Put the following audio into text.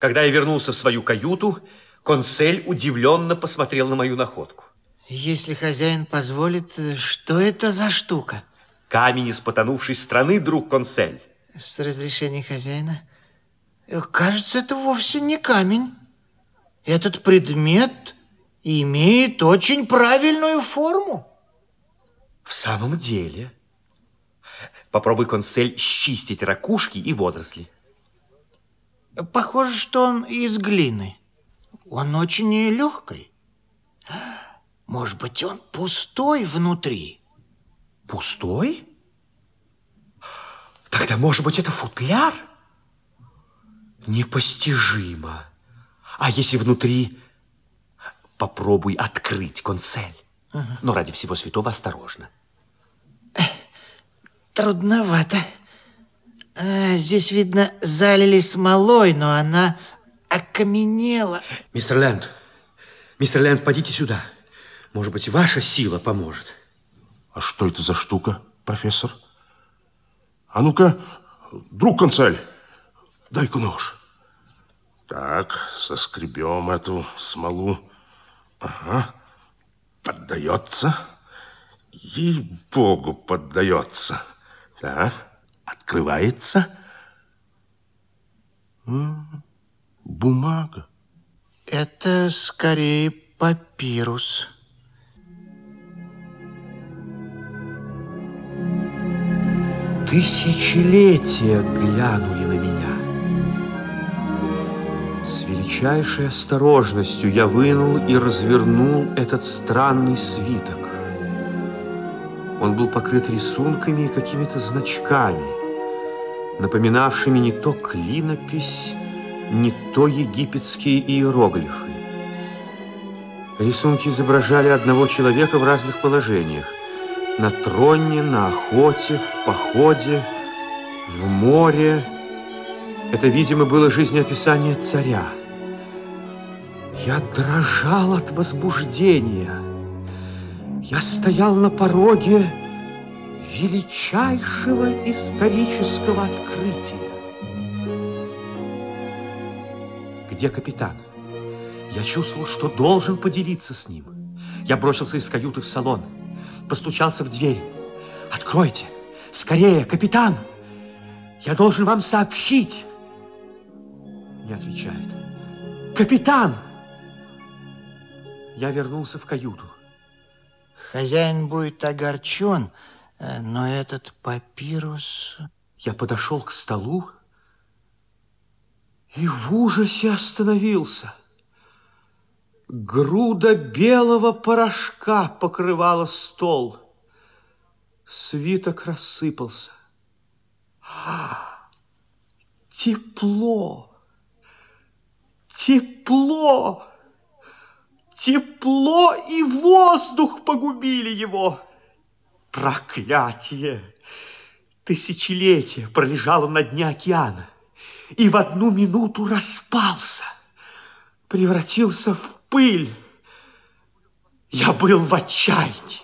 Когда я вернулся в свою каюту, консель удивленно посмотрел на мою находку. Если хозяин позволит, что это за штука? Камень из потонувшей страны, друг консель. С разрешения хозяина? Кажется, это вовсе не камень. Этот предмет имеет очень правильную форму. В самом деле. Попробуй, консель, счистить ракушки и водоросли. Похоже, что он из глины. Он очень легкий. Может быть, он пустой внутри? Пустой? Тогда, может быть, это футляр? Непостижимо. А если внутри... Попробуй открыть консель. Угу. Но ради всего святого осторожно. Трудновато. А, здесь, видно, залили смолой, но она окаменела. Мистер Лэнд, мистер Лэнд, подите сюда. Может быть, ваша сила поможет. А что это за штука, профессор? А ну-ка, друг консель, дай-ка нож. Так, соскребем эту смолу. Ага, поддается. Ей-богу, поддается. Так, открывается. Бумага. Это скорее папирус. Тысячелетия глянули на меня. С величайшей осторожностью я вынул и развернул этот странный свиток. Он был покрыт рисунками и какими-то значками, напоминавшими не то клинопись, не то египетские иероглифы. Рисунки изображали одного человека в разных положениях. На троне, на охоте, в походе, в море. Это, видимо, было жизнеописание царя. Я дрожал от возбуждения. Я стоял на пороге величайшего исторического открытия. Где капитан? Я чувствовал, что должен поделиться с ним. Я бросился из каюты в салон, постучался в дверь. «Откройте! Скорее, капитан! Я должен вам сообщить!» Не отвечает. «Капитан!» Я вернулся в каюту. Хозяин будет огорчен, но этот папирус... Я подошел к столу и в ужасе остановился. Груда белого порошка покрывала стол. Свиток рассыпался. Тепло! Тепло! Тепло и воздух погубили его. Проклятие! Тысячелетие пролежало на дне океана и в одну минуту распался, превратился в пыль. Я был в отчаянии.